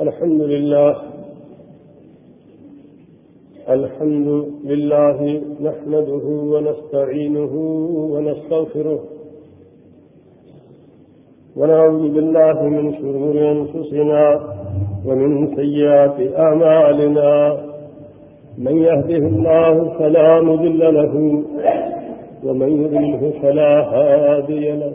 الحمد لله الحمد لله نحمده ونستعينه ونستغفره، ونعوذ بالله من شرور أنفسنا ومن سيئات أعمالنا. من يهده الله فلا مذل له، ومن يذله فلا هادي له.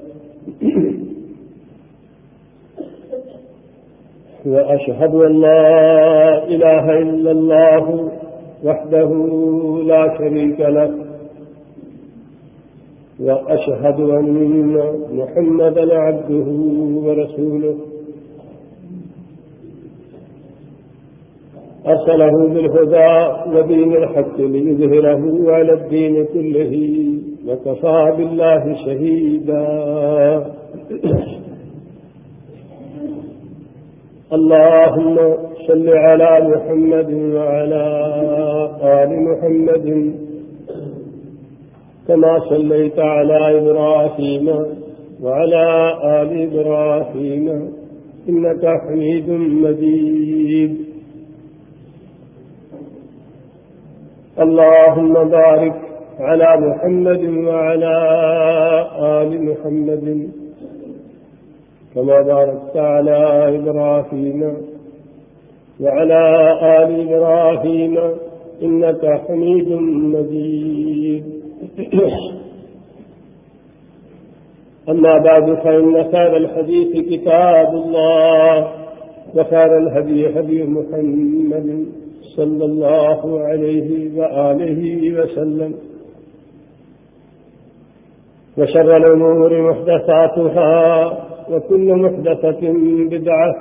وأشهد أن لا إله إلا الله وحده لا شريك له وأشهد أن محمد عبده ورسوله أرسله بالهدى ودين الحق ليظهره على الدين كله وكفى بالله شهيدا اللهم صل على محمد وعلى آل محمد كما صليت على إبراهيم وعلى آل إبراهيم إنك حميد مجيد. اللهم بارك على محمد وعلى آل محمد كما باركت على إبراهيم وعلى آل إبراهيم إنك حميد مجيد. أما بعد، فإن خير الحديث كتاب الله، وخير الهدي هدي محمد صلى الله عليه وآله وسلم. وشر الأمور محدثاتها وكل محدثة بدعة،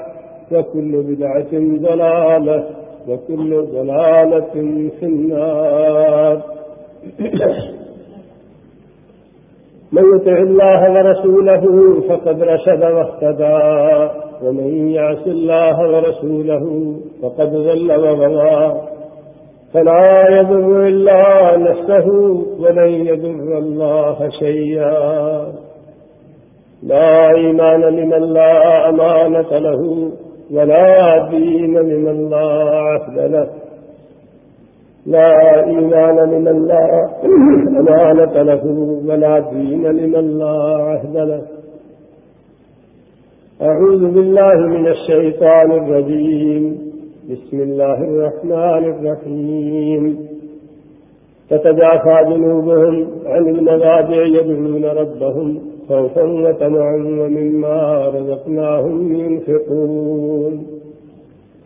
وكل بدعة ضلالة، وكل ضلالة في النار. من يطع الله ورسوله فقد رشد واهتدى، ومن يعص الله ورسوله فقد ذل وغوى فلا يضر إلا نفسه، ولن يضر الله شيئا. لا إيمان لمن لا أمانة له ولا دين لمن لا عهد له. لا إيمان لمن لا أمانة له ولا دين لمن لا عهد له. أعوذ بالله من الشيطان الرجيم. بسم الله الرحمن الرحيم. تتجافى جنوبهم عن المضاجع يدعون ربهم خوفا وطمعا ومما رزقناهم ينفقون.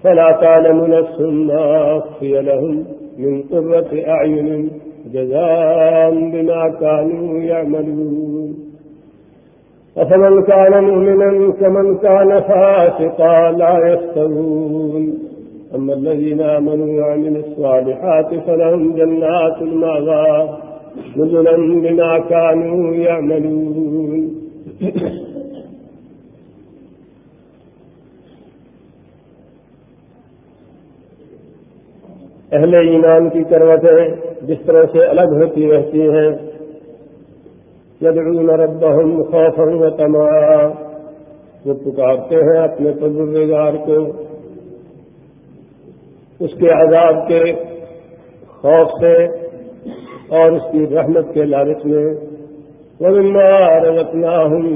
فلا تعلم نفس ما أخفي لهم من قرة أعين جزاء بما كانوا يعملون. أفمن كان مؤمنا كمن كان فاسقا لا يستوون أما الذين آمنوا وعملوا الصالحات فلهم جنات المعذاب نزلا بما كانوا يعملون. اہل ایمان کی کروتیں جس طرح سے الگ ہوتی رہتی ہیں يدعون ربهم خوفا وطمعا، وہ پکارتے ہیں اپنے پروردگار کو۔ اس کے عذاب کے خوف سے اور اس کی رحمت کے لالچ میں رکھنا ہوں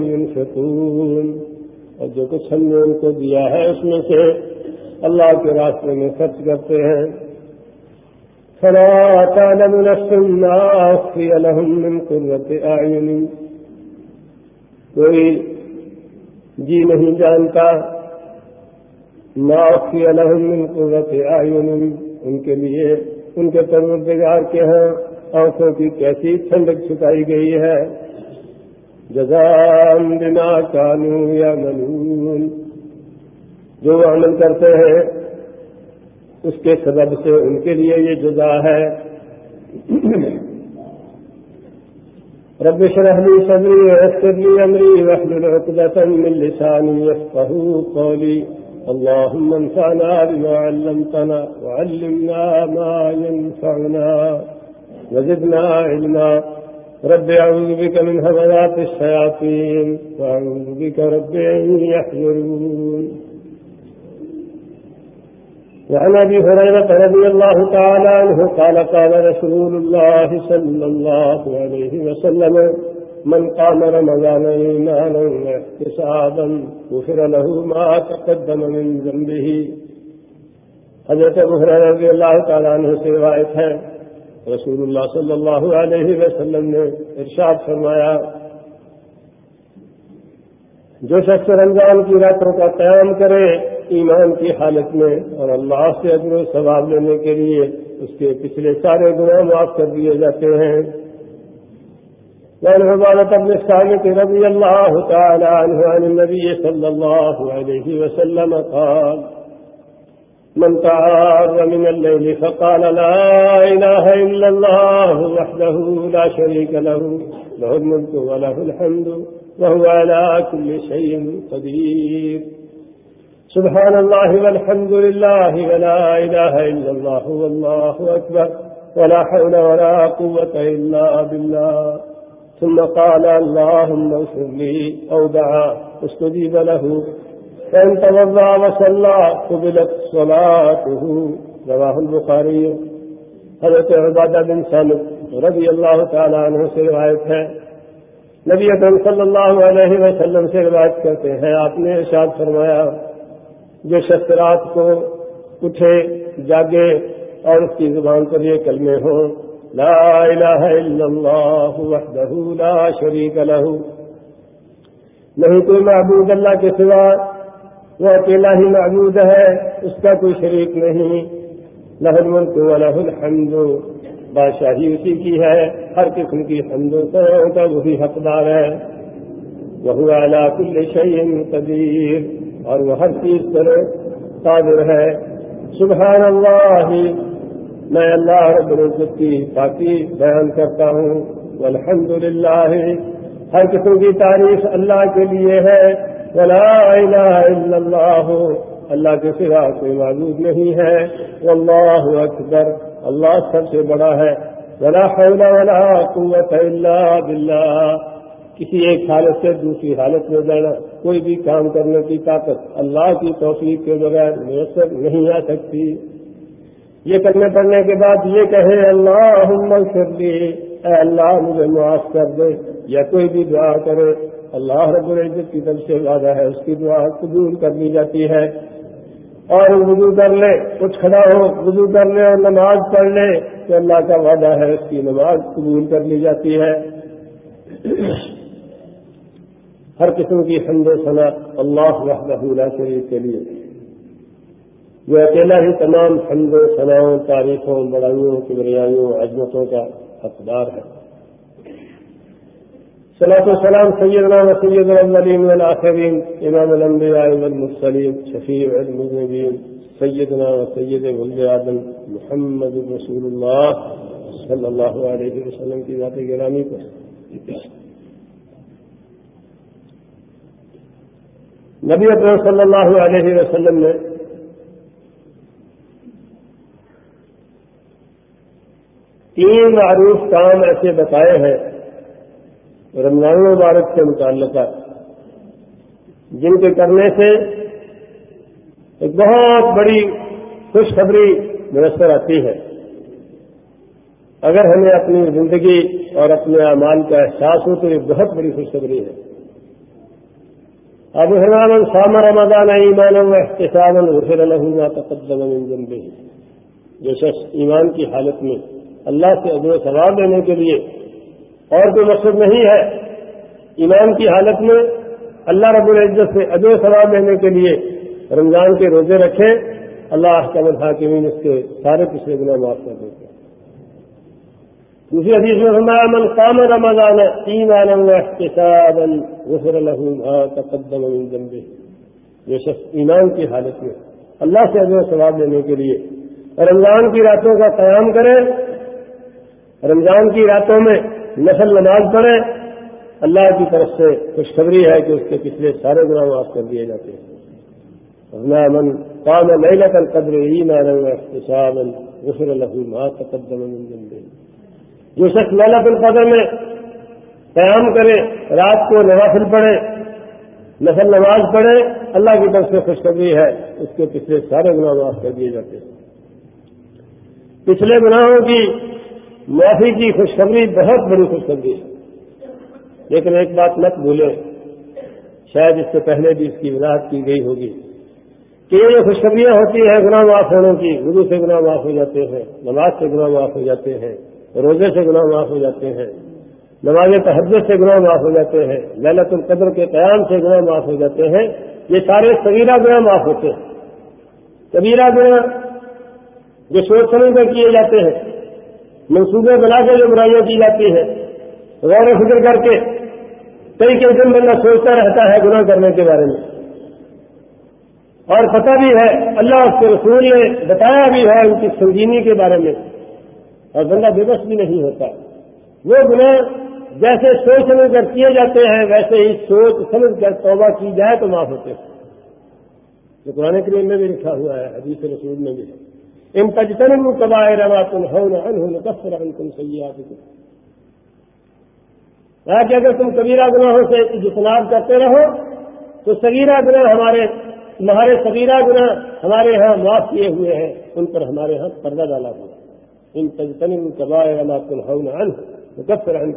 اور جو کچھ ہم نے ان کو دیا ہے اس میں سے اللہ کے راستے میں خرچ کرتے ہیں۔ من کوئی جی نہیں جانتا ما أخفي لهم من ان کے لیے ان کے پروردگار کے ہاں۔ آنکھوں کی کیسی ٹھنڈک چھپائی گئی ہے؟ جزام بنا کانو یا منون جو عمل کرتے ہیں، اس کے سبب سے ان کے لیے یہ جزا ہے۔ رب شرح لي صدري ويسر لي أمري واحلل عقدة من لساني يفقهوا قولي۔ اللهم انفعنا بما علمتنا وعلمنا ما ينفعنا۔ وزدنا علما. رب أعوذ بك من هبلات الشياطين وأعوذ بك رب أن يحضرون. وعن ابي هريره رضي الله تعالى عنه قال قال رسول الله صلى الله عليه وسلم، من قام رمضان ايمانا واحتسابا غفر له ما تقدم من ذنبه. حضرت ابو هريره رضي الله تعالى عنه سے روایت ہے رسول اللہ صلی اللہ علیہ وسلم نے ارشاد فرمایا، جو شخص رمضان کی راتوں کا قیام کرے ایمان کی حالت میں اور اللہ سے اجر و ثواب لینے کے لیے اس کے پچھلے سارے گناہ معاف کر دیے جاتے ہیں۔ عبادت ابن رضی اللہ تعالی عنہ عن النبی صلی اللہ علیہ وسلم قال من تعار من الليل فقال لا إله إلا الله وحده لا شريك له له الملك وله الحمد وهو على كل شيء قدير. سبحان الله والحمد لله ولا إله إلا الله والله أكبر، ولا حول ولا قوة إلا بالله. ثم قال اللهم اغفر لي أو دعا، استجيب له. فإن توضع وصلى قبلت صلاته. رواه البخاري. حضرت عبادہ بن سالم رضی اللہ تعالیٰ عنہ سے روایت ہے. نبی اکرم صلی اللہ علیہ وسلم سے روایت کرتے ہیں. آپ نے ارشاد فرمایا، جو شخص رات کو اٹھے، جاگے اور اس کی زبان پر یہ کلمے ہوں، لا الہ الا اللہ وحدہ لا شریک لہو نہیں کوئی معبود اللہ کے سوا وہ اکیلا ہی معبود ہے، اس کا کوئی شریک نہیں۔ لہ الملک و لہ الحمد، بادشاہی اسی کی ہے۔ ہر قسم کی حمد کا وہی حقدار ہے۔ وہ اعلیٰ کل شعین قدیر۔ اور وہ ہر چیز پر قادر ہے۔ سبحان اللہ میں اللہ رب العزت کی پاکی بیان کرتا ہوں۔ الحمد للہ ہر قسم کی تعریف اللہ کے لیے ہے۔ ولا الہ الا اللہ اللہ کے سوا کوئی معبود نہیں ہے. واللہ اکبر. اللہ سب سے بڑا ہے. ولا حول ولا قوت الا باللہ. کسی ایک حالت سے دوسری حالت میں جانا، کوئی بھی کام کرنے کی طاقت اللہ کی توفیق کے بغیر میسر نہیں آ سکتی۔ یہ کرنے پڑنے کے بعد یہ کہے اللہ لی۔ اے اللہ مجھے معاف کر دے یا کوئی بھی دعا کرے اللہ رب العزت کی طرف سے وعدہ ہے، اس کی دعا قبول کر لی جاتی ہے۔ اور وضو کر لے کچھ کھڑا ہو، وضو کر لے اور نماز پڑھ لے۔ تو اللہ کا وعدہ ہے، اس کی نماز قبول کر لی جاتی ہے۔ ہر قسم کی حمد و ثنا اللہ وحدہ شریف کے لیے۔ وہ اکیلا ہی تمام حمد و ثناؤں، تاریخوں، بڑائیوں، کبریائیوں، عظمتوں کا حقدار ہے۔ صلاح السلام سیدنا و سید العلیم والآخرین امام الانبیاء والمرسلین شفیع المذنبین، سیدنا و سید ولد آدم محمد رسول اللہ صلی اللہ علیہ وسلم کی ذات گرامی پر۔ نبی اکرم صلی اللہ علیہ وسلم نے تین معروف کام ایسے بتائے ہیں رمضان مبارک سے متعلقہ جن کے کرنے سے ایک بہت بڑی خوشخبری میسر آتی ہے۔ اگر ہمیں اپنی زندگی اور اپنے اعمال کا احساس ہو تو یہ بہت بڑی خوشخبری ہے۔ اب حرام سام رمضان ایمان و احتساب غفر له ما تقدم من ذنبه۔ جو شخص ایمان کی حالت میں اللہ سے اجر ثواب دینے کے لیے اور کوئی مقصد نہیں ہے۔ ایمان کی حالت میں اللہ رب العزت سے اجر ثواب لینے کے لیے رمضان کے روزے رکھے اللہ کا الحاکمین اس کے سارے پچھلے گنا معاف کر دیتے دوسری حدیث میں فرمایا، من قام رمضان ایمانا واحتسابا غفر له ما تقدم من ذنبه. جو شخص ایمان کی حالت میں اللہ سے اجر ثواب لینے کے لیے رمضان کی راتوں کا قیام کرے، رمضان کی راتوں میں نسل نماز پڑھے، اللہ کی طرف سے خوشخبری ہے کہ اس کے پچھلے سارے گناہ معاف کر دیے جاتے ہیں۔ من قام ليلة القدر ایمانا واحتسابا غفر له ما تقدم من ذنبه۔ جو شخص لالت القدر میں قیام کرے، رات کو نوافل پڑھے، نفل نماز پڑھے، اللہ کی طرف سے خوشخبری ہے، اس کے پچھلے سارے گناہ معاف کر دیے جاتے ہیں۔ پچھلے گناہوں کی معافی کی خوشخبری بہت بڑی خوشخبری ہے۔ لیکن ایک بات مت بھولے، شاید اس سے پہلے بھی اس کی وضاحت کی گئی ہوگی۔ کہ یہ خوشخبریاں ہوتی ہیں، گناہ معاف ہونے کی، گرو سے گناہ معاف ہو جاتے ہیں، نماز سے گناہ معاف ہو جاتے ہیں، روزے سے گناہ معاف ہو جاتے ہیں، نماز تحجد سے گناہ معاف ہو جاتے ہیں، للت القدر کے قیام سے گناہ معاف ہو جاتے ہیں، یہ سارے سبیرہ گناہ معاف ہوتے ہیں۔ کبیرہ گناہ جو سوچ سمجھ کر کیے جاتے ہیں۔ منصوبے بنا کے جو برائیاں کی جاتی ہیں، غور و فکر کر کے کئی کئی دن بندہ سوچتا رہتا ہے گناہ کرنے کے بارے میں۔ اور پتہ بھی ہے، اللہ اس کے رسول نے بتایا بھی ہے ان کی سنجینی کے بارے میں۔ اور بندہ بے بس بھی نہیں ہوتا۔ وہ گناہ جیسے سوچ سمجھ کر کیے جاتے ہیں، ویسے ہی سوچ سمجھ کر توبہ کی جائے تو معاف ہوتے ہیں۔ جو قرآن کریم میں بھی لکھا ہوا ہے، حدیث رسول میں بھی ہے۔ ان تجتنم کبائے روا تم ہونا انہوں کفر ان تم کہ اگر تم کبیرہ گناہوں سے اجتناب کرتے رہو، تو سگیرہ گناہ ہمارے ہمارے سگیرہ گناہ ہمارے ہاں معاف کیے ہوئے ہیں، ان پر ہمارے ہاں پردہ ڈالا ہوا ان تجتنم کبائے روا تم ہونا انہوں کفر ان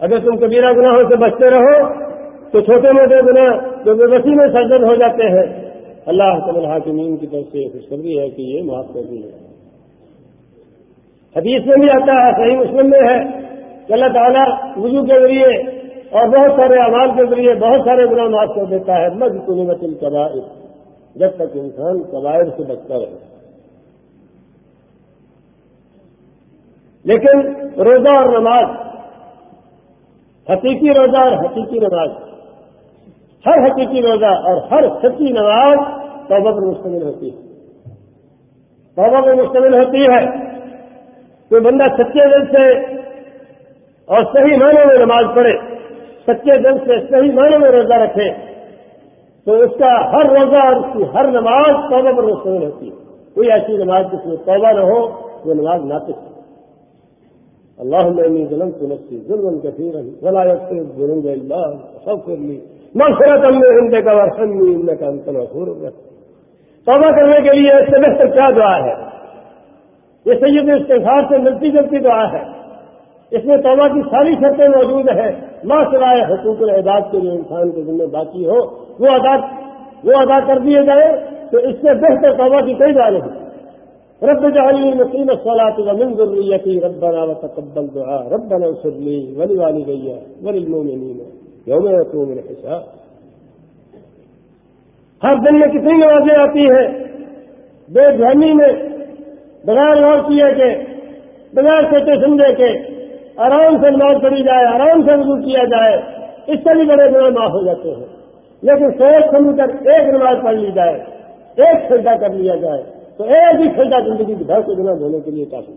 اگر تم کبیرہ گناہوں سے بچتے رہو، تو چھوٹے موٹے گناہ جو بے بسی میں سرجد ہو جاتے ہیں اللہ تم الحاکمین کی طرف سے خوشخبری ہے کہ یہ معاف کر دی ہے حدیث میں بھی آتا ہے، صحیح مسلم میں ہے کہ اللہ تعالیٰ وضو کے ذریعے اور بہت سارے اعمال کے ذریعے بہت سارے گناہ معاف کر دیتا ہے۔ مز قنیمت القبائر، جب تک انسان قبائر سے بچتا رہے۔ لیکن روزہ اور نماز، حقیقی روزہ اور حقیقی نماز ہر حقیقی روزہ اور ہر سچی نماز توبہ پر مشتمل ہوتی ہے۔ توبہ پر مشتمل ہوتی ہے کوئی بندہ سچے دل سے اور صحیح معنی میں نماز پڑھے، سچے دل سے صحیح معنی میں روزہ رکھے، تو اس کا ہر روزہ اور اس کی ہر نماز توبہ پر مشتمل ہوتی ہے۔ کوئی ایسی نماز جس میں توبہ نہ ہو، وہ نماز ناقص ہے۔ اللہ میں ظلم کو نفسی ظلم کثیر ولایت سے ظلم اللہ سب کر لی مغفرت ہم نے ہندے کا ورسن نہیں کا انتر مشہور توبہ کرنے کے لیے اس سے بہتر کیا دعا ہے؟ یہ سید استفار سے ملتی جلتی دعا ہے. اس میں توبہ کی ساری شرطیں موجود ہیں. ماں سرائے حقوق العباد کے جو انسان کے ذمہ باقی ہو، وہ ادا وہ ادا کر دیے جائے تو اس سے بہتر توبہ کی کوئی دعا نہیں۔ رب جعلنی نقیم الصلاة ومن ذریتی ربنا وتقبل دعا ربنا اصر لی ولی والدیا وللمومنین یوم یقوم الحساب. ہر دن میں کتنی نمازیں آتی ہیں؟ بے دھیانی میں، بغیر غور کیے کے، بغیر سوچے سمجھے کے، آرام سے نماز پڑھی جائے، آرام سے وضو کیا جائے، اس سے بھی بڑے گناہ معاف ہو جاتے ہیں۔ لیکن سوچ سمجھ کر ایک نماز پڑھ لی جائے، ایک سجدہ کر لیا جائے تو ایک ہی سجدہ زندگی کی بھر سے گناہ دھونے کے لیے کافی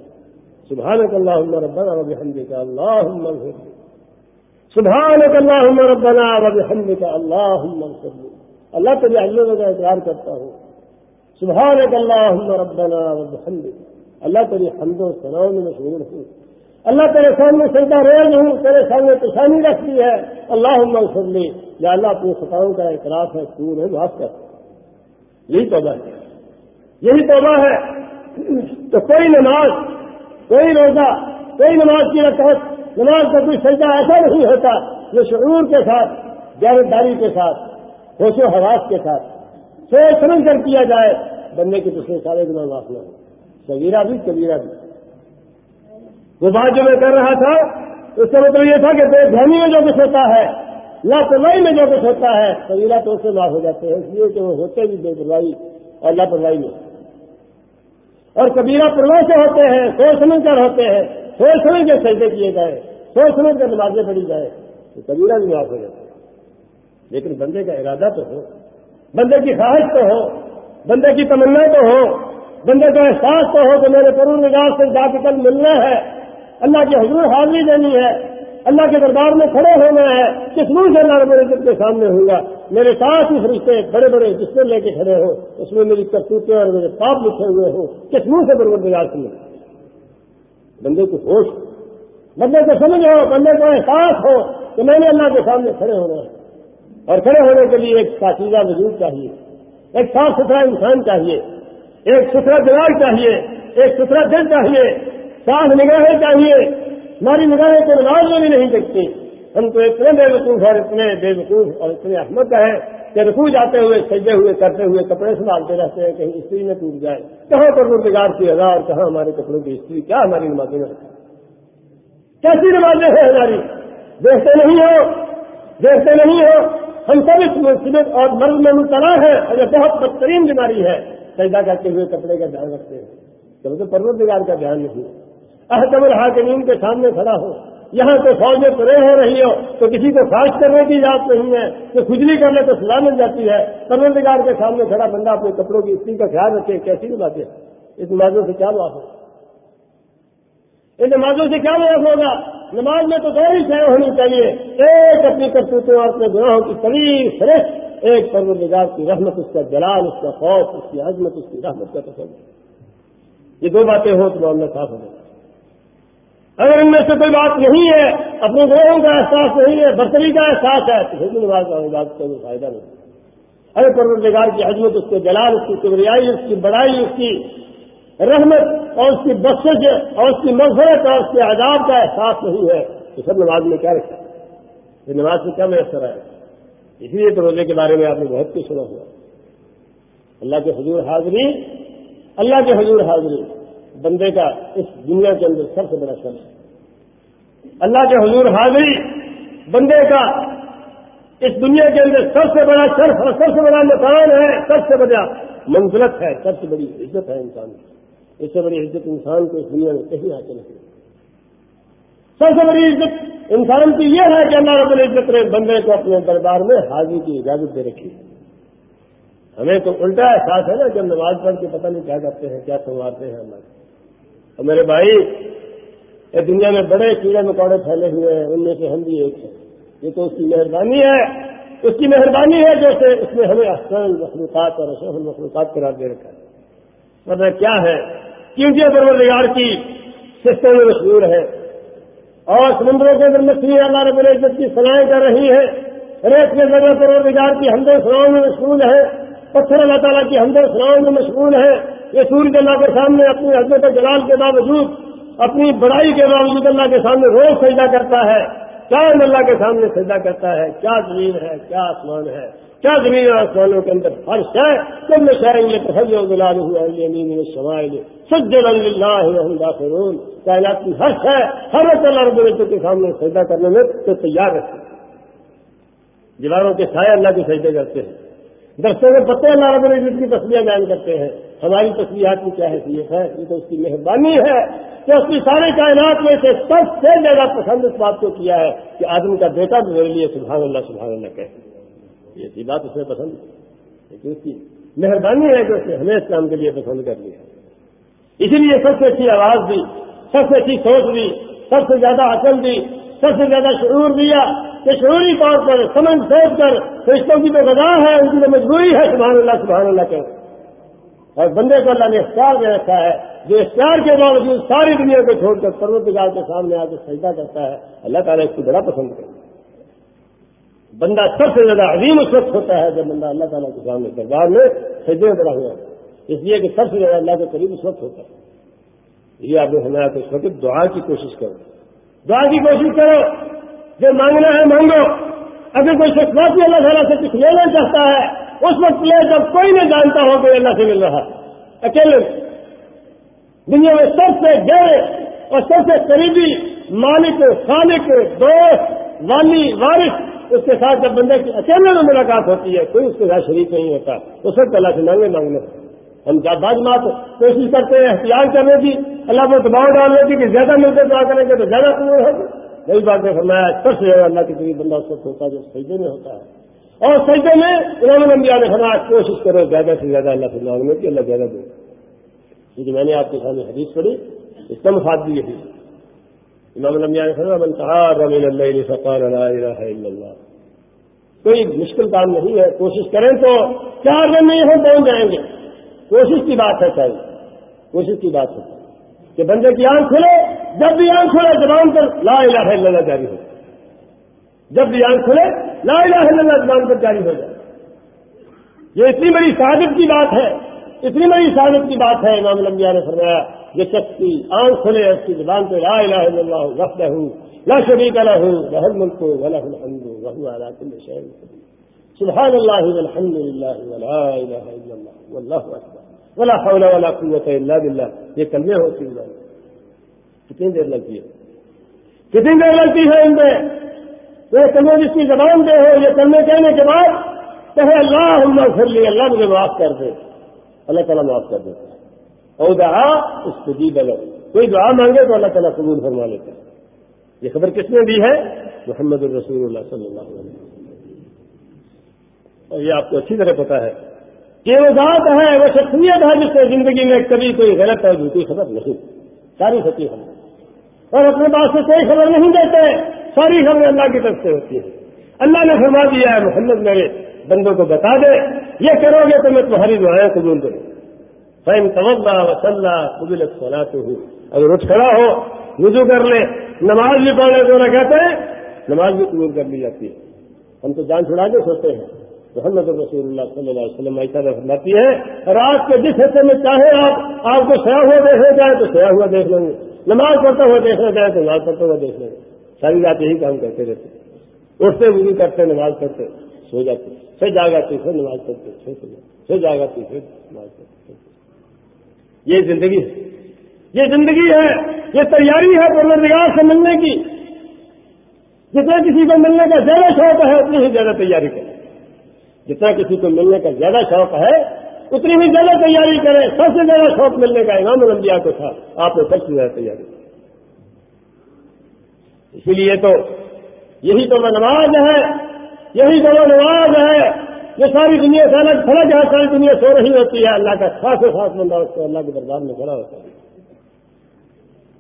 سبحانک اللہم ربنا و بحمدک اللہم اغفر سبحانک اللہم ربنا و بحمدک اللہم اغفر اللہ تجھے اللہ کا اقرار کرتا ہوں۔ سبحانک اللہم ربنا و بحمدک۔ اللہ تیری حمد و سناؤں میں مشغول ہوں۔ اللہ تیرے سامنے سجدہ ریز ہوں، تیرے سامنے پریشانی رکھتی ہے۔ اللہ اغفر لی یا اللہ اپنی خطاؤں کا اعتراف ہے، تو ہے معاف کر۔ یہی توبہ ہے۔ یہی توبہ ہے۔ تو کوئی نماز، کوئی روزہ، کوئی نماز کی رکعت، نماز کا کوئی سجدہ ایسا نہیں ہوتا جو شعور کے ساتھ جانبداری کے ساتھ، ہوش و حواس کے ساتھ، سوچ سمجھ کر کیا جائے بننے کے پچھلے سارے گنا معاف نہ ہو۔ سگیرہ بھی، کبیرہ بھی۔ وہ بات جو میں کر رہا تھا، اس کا مطلب یہ تھا کہ بے دھونی میں جو کچھ ہوتا ہے، لاپرواہی میں جو کچھ ہوتا ہے سگیرہ تو اس سے معاف ہو جاتے ہیں، اس لیے کہ وہ ہوتے بھی بے پرواہی اور لاپرواہی میں۔ اور کبیرہ پرواہ سے ہوتے ہیں سوچ سمجھ کر ہوتے ہیں سوچ سمجھ کے سجدے کیے جائے سوچ سمجھ کر نمازیں پڑھی جائے تو کبیرہ بھی معاف ہو جاتے ہیں۔ لیکن بندے کا ارادہ تو ہو، بندے کی خواہش تو ہو، بندے کی تمنا تو ہو، بندے کا احساس تو ہو کہ میرے قرون نگاہ سے جا کے کل ملنا ہے، اللہ کی حضور حاضری دینی ہے اللہ کے دربار میں کھڑے ہونا ہے کس منہ سے اللہ رب کے سامنے ہوں گا؟ میرے ساتھ ہی فرشتے بڑے بڑے جس میں لے کے کھڑے ہو اس میں میری کرتوتے اور میرے پاپ لکھے ہوئے ہوں، کس منہ سے بربر بگاڑ سنیں بندے کو ہوش، بندے کو سمجھ ہو، بندے کو احساس ہو کہ میں نے اللہ کے سامنے کھڑے ہونا ہے۔ اور کھڑے ہونے کے لیے ایک پاکیزہ وجود چاہیے، ایک صاف ستھرا انسان چاہیے، ایک ستھرا دماغ چاہیے، ایک ستھرا دل چاہیے صاف نگاہیں چاہیے ہماری نگاہیں کو نماز میں بھی نہیں دیکھتی ہم تو اتنے بے وقوف اور اتنے بے وقوف اور اتنے احمد ہے کہ رکو جاتے ہوئے سجے ہوئے، کرتے ہوئے کپڑے سنبھالتے رہتے ہیں، کہیں استری میں ٹوٹ جائے۔ کہاں پر وہ بگاڑ کی ہزار اور کہاں ہمارے کپڑوں کی استری؟ کیا ہماری نمازیں میں کیسی نمازیں ہیں ہماری؟ دیکھتے نہیں ہو، دیکھتے نہیں ہو۔ ہم سب اس مصیبت اور مرض میں مبتلا ہے اور یہ بہت بدترین بیماری ہے۔ سجدہ کرتے ہوئے کپڑے کا دھیان رکھتے ہیں۔ کبھی تو پرور بگاڑ کا دھیان نہیں احکم الحاکمین کے سامنے کھڑا ہو۔ یہاں تو فوج میں پرے ہو رہی ہو، تو کسی کو خاص کرنے کی اجازت نہیں ہے، تو کھجلی کر لے تو سزا مل جاتی ہے۔ پروردگار کے سامنے کھڑا بندہ اپنے کپڑوں کی استری کا خیال رکھے، کیسی بھی باتیں اس نمازوں سے کیا معاف ہوگا؟ ان نمازوں سے کیا معاف ہوگا؟ نماز میں تو دو ہی شہر ہونی چاہیے۔ ایک اپنی کرتوتوں اور اپنے گناہوں کی طویل فریش ایک پروردگار کی رحمت، اس کا جلال، اس کا خوف، اس کی عظمت، اس کی رحمت کا تصور یہ دو باتیں ہوں تو معاملہ صاف ہو جائے۔ اگر ان میں سے کوئی بات نہیں ہے، اپنے گروہوں کا احساس نہیں ہے، برتری کا احساس ہے، تو حکم نواز کا بات کا کوئی فائدہ نہیں۔ اگر پروردگار کی حجمت، اس کے جلال، اس کی کبریائی، اس کی بڑائی، اس کی رحمت اور اس کی بخش اور اس کی مغفرت اور اس کے عذاب کا احساس نہیں ہے، تو سب نماز میں کیا رکھا؟ یہ نماز میں کیا میسر ہے؟ اسی لیے تو روزے کے بارے میں آپ نے بہت کچھ سنا ہوا۔ اللہ کے حضور حاضری اللہ کے حضور حاضری بندے کا اس دنیا کے اندر سب سے بڑا شرف ہے۔ اللہ کے حضور حاضری بندے کا اس دنیا کے اندر سب سے بڑا شرف اور سب سے بڑا مکان ہے، سب سے بڑا منزلت ہے، سب سے بڑی عزت ہے انسان کی۔ اس سے بڑی عزت انسان کو اس دنیا میں کہیں حاصل نہیں سب سے بڑی عزت انسان کی یہ ہے کہ اللہ رب العزت نے بندے کو اپنے دربار میں حاضری کی اجازت دے رکھی ہمیں تو الٹا احساس ہے نا جب نماز پڑھ کے پتہ نہیں کیا کرتے ہیں، کیا سنوارتے ہیں ہمارے۔ اور میرے بھائی، یہ دنیا میں بڑے کیڑے مکوڑے پھیلے ہوئے ہیں، ان میں سے ہم بھی ایک ہیں۔ یہ تو اس کی مہربانی ہے، اس کی مہربانی ہے جیسے اس نے ہمیں احسن مخلوقات اور اشرف المخلوقات قرار دے رکھا ہے۔ مطلب کیا ہے؟ کیونکہ جی پروردگار کی سستوں میں مشہور ہے؟ اور سمندروں کے اندر مچھلی اللہ رب العزت کی سلائیں کر رہی ہے ریت کے ذریعے پروردگار کی ہمدے سناؤں میں مشغول ہے پتھر اللہ تعالیٰ کی ہمدے سناؤں میں مشغول ہے یہ سورج اللہ کے سامنے اپنی حضرت جلال کے باوجود، اپنی بڑائی کے باوجود اللہ کے سامنے روز سجدہ کرتا ہے۔ چاند اللہ کے سامنے سجدہ کرتا ہے؟ کیا زمین ہے؟ کیا آسمان ہے؟ کیا زمین اور آسمانوں کے اندر فرش ہے؟ تم میں شاعر یہ تفجر گلال ہوا شمائل۔ سجد اللہ فرون کائنات کی ہرش ہے ہر اللہ رب العزت کے سامنے سجدہ کرنے میں تو تیار رہتے دیواروں کے سائے اللہ کے سجدے کرتے ہیں۔ درختوں کے پتے اللہ رب العزت کی تصویریں بیان کرتے ہیں۔ ہماری تصویرات کی کیا حیثیت ہے؟ یہ تو اس کی مہربانی ہے کہ اس کی سارے کائنات میں سے سب سے زیادہ پسند اس بات کو کیا ہے کہ آدمی کا بیٹا بھی میرے لیے سبحان اللہ سبحان اللہ کہے۔ یہ سی بات اس میں پسند لیکن اس کی مہربانی ہے کہ اس نے ہمیں اس کام کے لیے پسند کر لیا۔ اسی لیے سب سے اچھی آواز دی، سب سے اچھی سوچ دی، سب سے زیادہ عقل دی، سب سے زیادہ شعور دیا کہ شعوری طور پر، سمجھ سوچ کر رشتوں کی جو غذا ہے، ان کی جو مجبوری ہے، سبحان اللہ سبحان اللہ کے اور بندے کو اللہ نے اختیار دے رکھا ہے، جو اختیار کے باوجود ساری دنیا کو چھوڑ کر پروتگار کے سامنے آ کے سجدہ کرتا ہے، اللہ تعالیٰ اس کو بڑا پسند کرتا ہے۔ بندہ سب سے زیادہ عظیم اس وقت ہوتا ہے جب بندہ اللہ تعالیٰ کے سامنے دربار میں سجدے بڑا ہوا ہے۔ اس لیے کہ سب سے زیادہ اللہ کے قریب اس وقت ہوتا ہے۔ یہ آپ نے سنایا تو اس وقت دعا کی کوشش کرو۔ دعا کی کوشش کرو۔ جو مانگنا ہے مانگو۔ اگر کوئی شخص بھی اللہ تعالیٰ سے کچھ لینا چاہتا ہے اس وقت لے جب کوئی نہیں جانتا ہو کہ اللہ سے مل رہا اکیلے۔ دنیا میں سب سے گہرے اور سب سے قریبی مالک، خالق، دوست والی وارث، اس کے ساتھ جب بندے کی اکیلے میں ملاقات ہوتی ہے، کوئی اس کے ساتھ شریک نہیں ہوتا۔ اس وقت اللہ سے مانگے، مانگنے۔ ہم بعض بات کوشش کرتے ہیں احتیاط کرنے کی اللہ کو دباؤ ڈالنے کی کہ زیادہ ملتے دعا کریں گے تو زیادہ پورے ہوگی نئی بات ہے فرمایا، سب سے زیادہ اللہ کے قریب بندہ سب ہوتا ہے جو سجدے میں ہوتا ہے۔ اور سجدے میں امام الانبیاء نے فرمایا کوشش کرو، زیادہ سے زیادہ اللہ سے مانگنے کی اللہ زیادہ دے۔ کیونکہ میں نے آپ کے سامنے حدیث پڑھی، اس کا مفاد بھی یہی امام الانبیاء نے فرمایا، من تعاذ من الليل فقال لا الہ الا اللہ۔ کوئی مشکل کام نہیں ہے، کوشش کریں تو چار دن میں ہم پہنچ جائیں گے۔ کوشش کی بات ہے چاہیے کوشش کی بات ہے۔ کہ بندے کی آنکھ کھلے، جب بھی آنکھ کھلے زبان پر لا الہ الا اللہ جاری ہو۔ جب بھی آنکھ کھلے لا الہ الا اللہ زبان پر جاری ہو جائے۔ یہ اتنی بڑی شہادت کی بات ہے، اتنی بڑی شہادت کی بات ہے، امام لمبیا نے فرمایا، یہ شخص کی آنکھ کھلے، اس کی زبان پہ لا الہ الا اللہ، وحدہ، لا شریک لہ لہ الملک و لہ الحمد وهو على كل شيء قدير سبحان الله والحمد لله ولا اله الا الله والله اكبر ولا حول ولا قوه الا بالله یہ کلمے ہوتی ہیں۔ کتنی دیر لگتی ہے؟ کتنی دیر لگتی ہے ان پہ یہ کلمے جس کی زبان پہ ہو، یہ کلمے کہنے کے بعد کہے اللہ پھر لی، اللہ مجھے معاف کر دے۔ اللہ تعالیٰ معاف کر دیتا ہے۔ اور دعا، اس کو دی بلو کوئی دعا مانگے تو اللہ تعالیٰ قبول فرما لیتا ہے۔ یہ خبر کس نے دی ہے؟ محمد الرسول اللہ صلی اللہ علیہ وسلم۔ اور یہ آپ کو اچھی طرح پتا ہے کہ وہ ذات ہے، وہ شخصیت ہے جس سے زندگی میں کبھی کوئی غلط ہے جھوٹی خبر نہیں۔ ساری سچی خبر اور اپنے پاس سے کوئی خبر نہیں دیتے، ساری خبریں اللہ کی طرف سے ہوتی ہیں اللہ نے فرما دیا ہے محمد، میرے بندوں کو بتا دے۔ یہ کرو گے تو میں تمہاری دعائیں قبول کروں۔ فین توبہ وسلہ قبول سلا تو ہوں اگر اٹھ کھڑا ہو وضو کر لے۔ نماز بھی پڑھ لے تو نہ کہتے ہیں، نماز بھی قبول کر لی جاتی ہے۔ ہم تو جان چھڑا کے سوتے ہیں۔ محمد رسول اللہ صلی اللہ علیہ وسلم ایسا فرماتی ہے، رات کے جس حصے میں چاہے آپ آپ کو سیا ہوا دیکھنا جائے تو سیا ہوا دیکھ لیں گے۔ نماز پڑھتے ہوئے دیکھنا جائے تو نماز پڑھتے ہوئے دیکھ لیں ساری رات یہی کام کرتے رہتے اٹھتے وضو کرتے نماز پڑھتے سو جاتے پھر جاگاتی پھر نماز پڑھتے پھر سو جاتے پھر جاگاتی پھر نماز پڑھتے یہ زندگی ہے۔ یہ زندگی ہے۔ یہ تیاری ہے پروردگار سے ملنے کی۔ جتنا کسی کو ملنے کا زیادہ شوق ہے، اتنی ہی زیادہ تیاری کرے جتنا کسی کو ملنے کا زیادہ شوق ہے اتنی ہی زیادہ تیاری کرے، سب سے زیادہ شوق ملنے کا امام الانبیاء کو تھا۔ آپ نے سب سے زیادہ تیاری اسی لیے تو یہی تو نماز ہے، یہی بڑا نواز ہے یہ ساری دنیا سے الگ تھلگ ہے ساری دنیا سو رہی ہوتی ہے۔ اللہ کا خاص خاص بندہ اس کو اللہ کے دربار میں کھڑا ہوتا ہے۔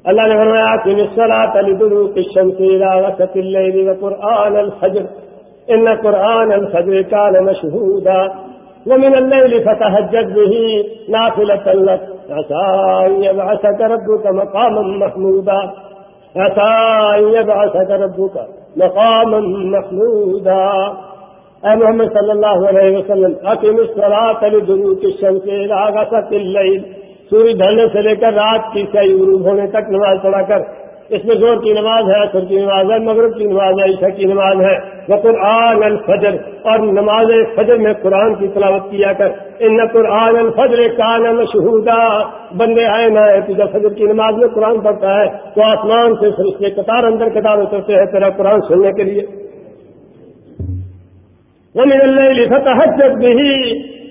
اللہ نے فرمایا کہ نسرات علی درو کشم سے قرآن الفجر ان قرآن الفجر كان مشهودا. ومن الليل فتهجد به نافلة لك. عسى أن يبعثك ربك مقاما محمودا. عسى أن يبعثك ربك مقاما محمودا. اے محمد صلی اللہ علیہ وسلم حکیم الصلاۃ لدنوک الشمس الى غسق اللیل سورج ڈھلنے سے لے کر رات کی صحیح غروب ہونے تک نماز پڑھا کر اس میں زور کی نماز ہے اثر کی نماز ہے، مغرب کی نماز ہے، عشاء کی نماز ہے۔ وہ قرآن الفجر، اور نماز فجر میں قرآن کی تلاوت کیا کر۔ ان قرآن الفجر کان مشہودا بندے آئے نہ تجھے فجر کی نماز میں قرآن پڑھتا ہے۔ تو آسمان سے فرشتے قطار اندر قطار اترتے ہیں تیرا قرآن سننے کے لیے۔ وہ مل فتحجت بھی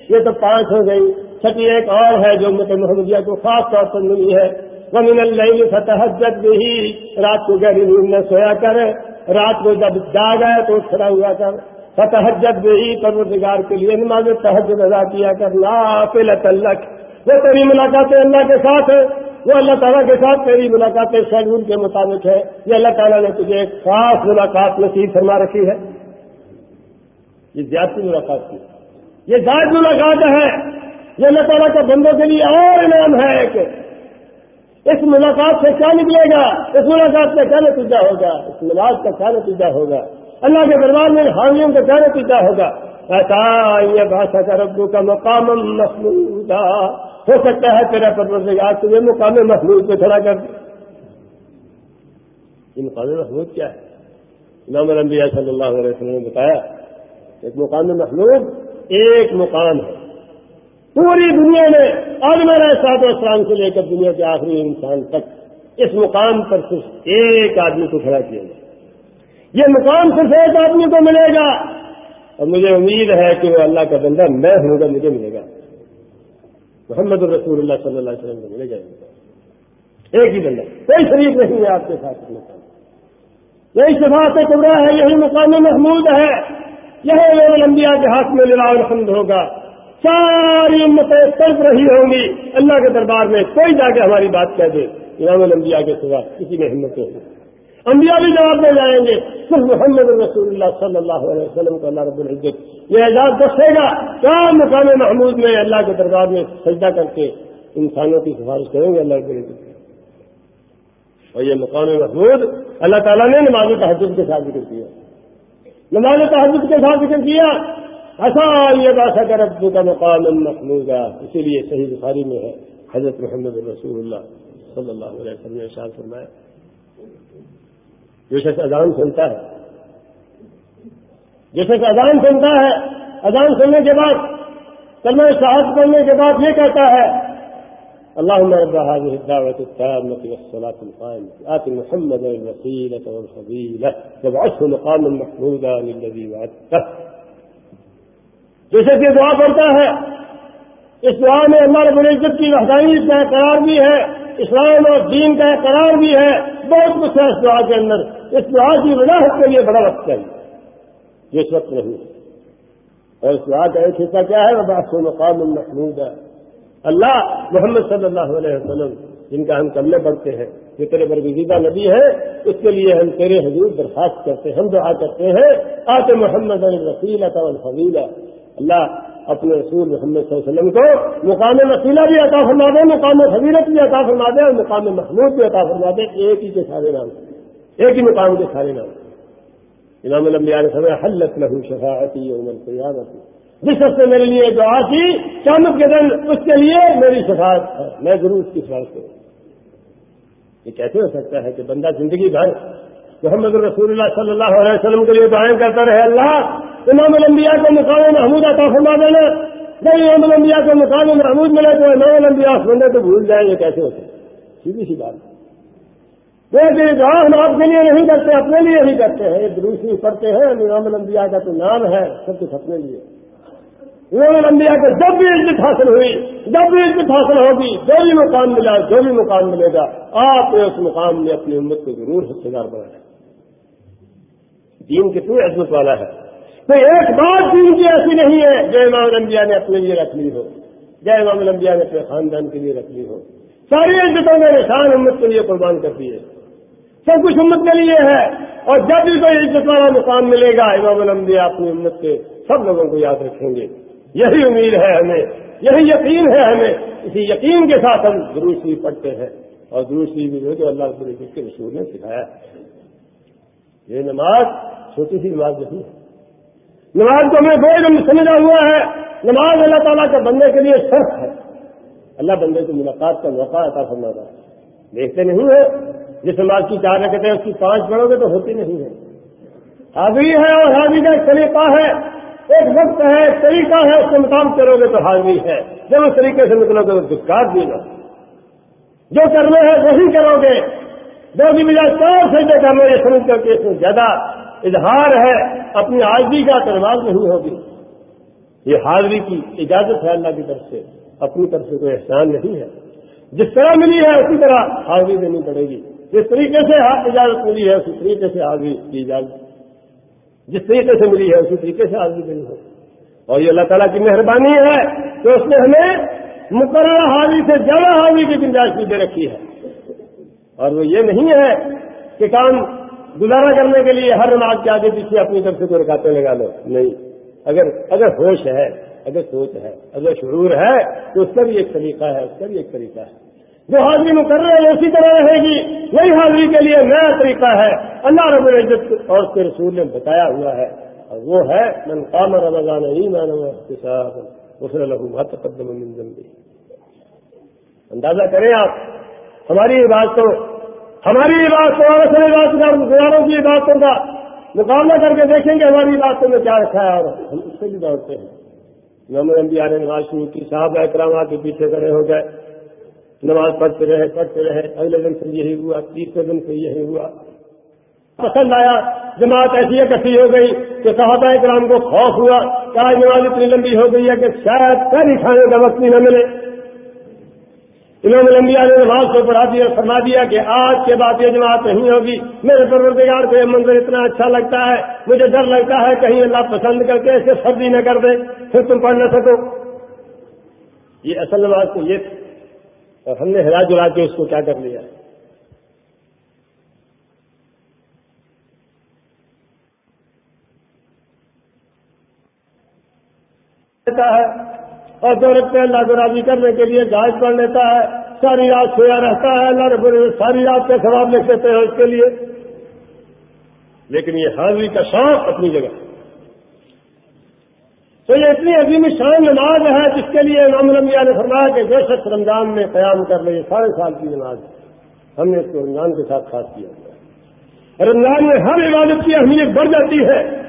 یہ تو پانچ ہو گئی۔ چھٹی ایک اور ہے جو مت محمدیہ کو خاص طور پر ملی ہے۔ ومن اللہ فتحجت بھی رات کو گہری نیند میں سویا کر رات کو جب جاگ آئے تو کھڑا ہوا کر. فتحجت بھی پروردگار کے لیے نماز تحجد ادا کیا کر. نافل تلک وہ تیری ملاقات اللہ کے ساتھ ہے وہ اللہ تعالیٰ کے ساتھ تیری ملاقات شیڈول کے مطابق ہے یہ اللہ تعالیٰ نے تجھے ایک خاص ملاقات نصیب فرما رکھی ہے. یہ زیادتی ملاقات کی. یہ زائد ملاقات ہے. یہ اللہ تعالیٰ کے بندوں کے لیے اور انعام ہے ایک. اس ملاقات سے کیا نکلے گا؟ اس ملاقات سے کیا نتیجہ ہوگا، اس ملاقات کا کیا نتیجہ ہوگا۔ اللہ کے دربار میں حامیوں کا کیا نتیجہ ہوگا۔ ایسا یہ بھاشا کا ربو کا مقام محمود ہو سکتا ہے تیرا پروردگار تجھے مقام محمود پہ کھڑا کر یہ مقام محمود کیا ہے؟ امام الانبیاء صلی اللہ علیہ وسلم نے بتایا، ایک مقام محمود ایک مقام ہے۔ پوری دنیا میں اور میرا سات اسلام سے لے کر دنیا کے آخری انسان تک اس مقام پر صرف ایک آدمی کو کھڑا کیا جائے۔ یہ مقام صرف ایک آدمی کو ملے گا۔ اور مجھے امید ہے کہ وہ اللہ کا بندہ میں ہوں گا، مجھے ملے گا۔ محمد الرسول اللہ صلی اللہ علیہ وسلم کو ملے گا۔ ایک ہی بندہ، کوئی شریف نہیں ہے آپ کے ساتھ یہی صفات کمرہ ہے، یہی مقام محمود ہے۔ یہی لمبیا کے ہاتھ میں لڑا الحمد ہوگا۔ ساری امتیں تڑپ رہی ہوں گی۔ اللہ کے دربار میں کوئی جا کے ہماری بات کہہ دے۔ امام الانبیاء کے سوا کسی میں ہمت ہوگی انبیاء بھی جواب دے جائیں گے۔ صرف محمد رسول اللہ صلی اللہ علیہ وسلم کو اللہ رب العزت یہ اعزاز دسے گا۔ کیا مقام محمود میں اللہ کے دربار میں سجدہ کر کے انسانوں کی سفارش کریں گے اللہ رب العزت۔ اور یہ مقام محمود اللہ تعالیٰ نے نماز تحجد کے ساتھ ذکر کیا۔ نماز تحجد کے ساتھ ذکر کیا۔ ایسا یہ کا مقام محمود اسی لیے صحیح بخاری میں ہے، حضرت محمد رسول اللہ صلی اللہ علیہ وسلم نے شاہ فرمایا۔ جو شخص اذان سنتا ہے، جو شخص اذان سنتا ہے، اذان سننے کے بعد، کلمہ شہاد پڑھنے کے بعد یہ کہتا ہے اللهم رب هذه الدعوة التامة والصلاة القائمة آت محمد الوسيلة والفضيلة وابعثه مقاما محمودا للذي وعدته جیسے کہ دعا پڑتا ہے۔ اس دعا میں اللہ رب العزت کی وحدانی کا قرار بھی ہے، اسلام اور دین کا قرار بھی ہے۔ بہت کچھ ہے اس دعا کے اندر۔ اس دعا کی وضاحت کے لیے بڑا وقت چاہیے۔ جس وقت نہیں۔ اور اس دعا کا ایک حصہ کیا ہے؟ وہ بات مقام محمود ہے اللہ محمد صلی اللہ علیہ وسلم، جن کا ہم کملے پڑھتے ہیں، جو تیرے برگزیدہ نبی ہے اس کے لیے ہم تیرے حضور درخواست کرتے ہیں، ہم دعا کرتے ہیں، آتے محمد الرسیل الفیلا اللہ اپنے رسول محمد صلی اللہ علیہ وسلم کو مقام وسیلہ بھی عطا فرما دے، مقام حضیرت بھی عطا فرما دے اور مقام محمود بھی عطا فرما دے، ایک ہی کے سارے نام ایک ہی مقام کے سارے نام امام الانبیاء نے سمے حلت لہو شفاعتی یوم القیامت۔ جس وقت میرے لیے دعا کی، قیامت کے دن اس کے لیے میری شفاعت ہے، میں ضرور اس کی سفارش کروں۔ یہ کیسے ہو سکتا ہے کہ بندہ زندگی بھر محمد الرسول اللہ صلی اللہ علیہ وسلم کے لیے دعائیں کرتا رہے اللہ، امام الانبیاء کو مقام محمود عطا فرما دینا۔ جب امام الانبیاء کو مقام محمود ملے تو امام الانبیاء بندے تو بھول جائیں گے، کیسے ہوتے سیدھی سی بات۔ دعا ہم آپ کے لیے نہیں کرتے، اپنے لیے ہی کرتے ہیں۔ یہ دروسی پڑھتے ہیں، امام الانبیاء کا تو نام ہے، سب کچھ اپنے لیے۔ امام الانبیاء کو جب بھی عزت حاصل ہوئی، جب بھی عزت حاصل ہوگی، جو بھی مقام ملا، جو بھی مقام ملے گا، آپ نے اس مقام میں اپنی امت کو ضرور حصے دار بنایا دین کتنی عزمت والا ہے۔ تو ایک بات دین کی ایسی نہیں ہے جو امام الانبیاء نے اپنے لیے رکھ لی ہو۔ جو امام الانبیاء نے اپنے خاندان کے لیے رکھ لی ہو۔ ساری عزتوں میں نشان امت کے لیے قربان کر دیے سب کچھ امت کے لیے ہے۔ اور جب بھی کوئی عزت والا مقام ملے گا، امام الانبیاء اپنی امت کے سب لوگوں کو یاد رکھیں گے۔ یہی امید ہے ہمیں، یہی یقین ہے ہمیں۔ اسی یقین کے ساتھ ہم دروسی پڑھتے ہیں۔ اور دروسی بھی جو اللہ کے رسول نے سکھایا یہ نماز چھوٹی سی نماز نہیں ہے۔ نماز کو ہمیں بڑے سمجھا ہوا ہے، نماز اللہ تعالیٰ کے بندے کے لیے شرط ہے۔ اللہ بندے کو ملاقات کا موقع عطا فرما رہا ہے۔ دیکھتے نہیں ہے جس نماز کی چار رکھتے ہیں اس کی پانچ پڑھو گے تو ہوتی نہیں ہے۔ حاضری ہے اور حاضری کا ایک طریقہ ہے۔ ایک وقت ہے، ایک طریقہ ہے، اس کے مطابق کرو گے تو حاضری ہے۔ جب اس طریقے سے نکلو گے تو دکار دینا جو کرنا ہے وہی کرو گے۔ دو کی بجائے چار سے دیکھا میرے سمجھ کر کے اس میں زیادہ اظہار ہے، اپنی حاضری کا ترواز نہیں ہوگی۔ یہ حاضری کی اجازت ہے اللہ کی طرف سے، اپنی طرف سے کوئی احسان نہیں ہے۔ جس طرح ملی ہے، اسی طرح حاضری دینی پڑے گی۔ جس طریقے سے ہاں، اجازت ملی ہے، اسی طریقے سے حاضری کی اجازت۔ جس طریقے سے ملی ہے، اسی طریقے سے حاضری دینی ہو اور یہ اللہ تعالیٰ کی مہربانی ہے کہ اس نے ہمیں مقررہ حاضری سے زیادہ حاضری کی گنجائش بھی دے رکھی ہے۔ اور وہ یہ نہیں ہے کہ کام گزارا کرنے کے لیے ہر نماز کے آگے پیچھے اپنی طرف سے کوئی رکاتے لگا لو؟ نہیں۔ اگر اگر ہوش ہے، اگر سوچ ہے، اگر شعور ہے، تو اس کا بھی ایک طریقہ ہے، اس کا بھی ایک طریقہ ہے۔ جو حاضری مقرر ہے اسی طرح رہے گی۔ وہی حاضری کے لیے نیا طریقہ ہے۔ اللہ رب العزت اور اس کے رسول نے بتایا ہوا ہے۔ اور وہ ہے، من قام رمضان ہی میں لگوں گا تقدم اندازہ کریں آپ، ہماری عبادتوں ہماری عبادتوں اور اصل عبادت گزاروں کی عبادتوں کا مقابلہ کر کے دیکھیں گے ہماری عبادتوں میں کیا رکھا ہے اور ہم اس سے بھی دوڑتے ہیں۔ محمد نبی آ نماز شروع کی صاحب اکرام کے پیچھے کھڑے ہو گئے۔ نماز پڑھتے رہے پڑھتے رہے۔ اگلے دن سے یہی ہوا، تیسرے دن سے یہی ہوا۔ پسند آیا، جماعت ایسی اکٹھی ہو گئی کہ صحابہ اکرام کو خوف ہوا، کہ آج نماز اتنی لمبی ہو گئی ہے کہ شاید پہلی کھانے کا وقت بھی نہ ملے۔ امام الانبیاء نے نماز کو پڑھا دیا، فرما دیا کہ آج کے بعد یہ جماعت نہیں ہوگی۔ میرے پروردگار کو یہ منظر اتنا اچھا لگتا ہے، مجھے ڈر لگتا ہے کہیں اللہ پسند کر کے اسے سردی نہ کر دے، پھر تم پڑھ نہ سکو۔ یہ اصل نماز تو یہ اور ہم نے ہرا جلا کے اس کو کیا کر لیا؟ ہے اور دو رکھتے اللہ کو راضی کرنے کے لیے گائے پڑھ لیتا ہے۔ ساری رات سویا رہتا ہے، اللہ رب ساری رات کے سواب لکھ دیتے ہیں اس کے لیے۔ لیکن یہ حاضری کا شوق اپنی جگہ۔ تو یہ اتنی عظیم شان نماز ہے جس کے لیے امام الانبیاء نے فرمایا کہ جو شخص رمضان میں قیام کر لے ساڑھے سال کی نماز ہم نے اس کو رمضان کے ساتھ خاص کیا رمضان میں ہر عبادت کی اہمیت بڑھ جاتی ہے،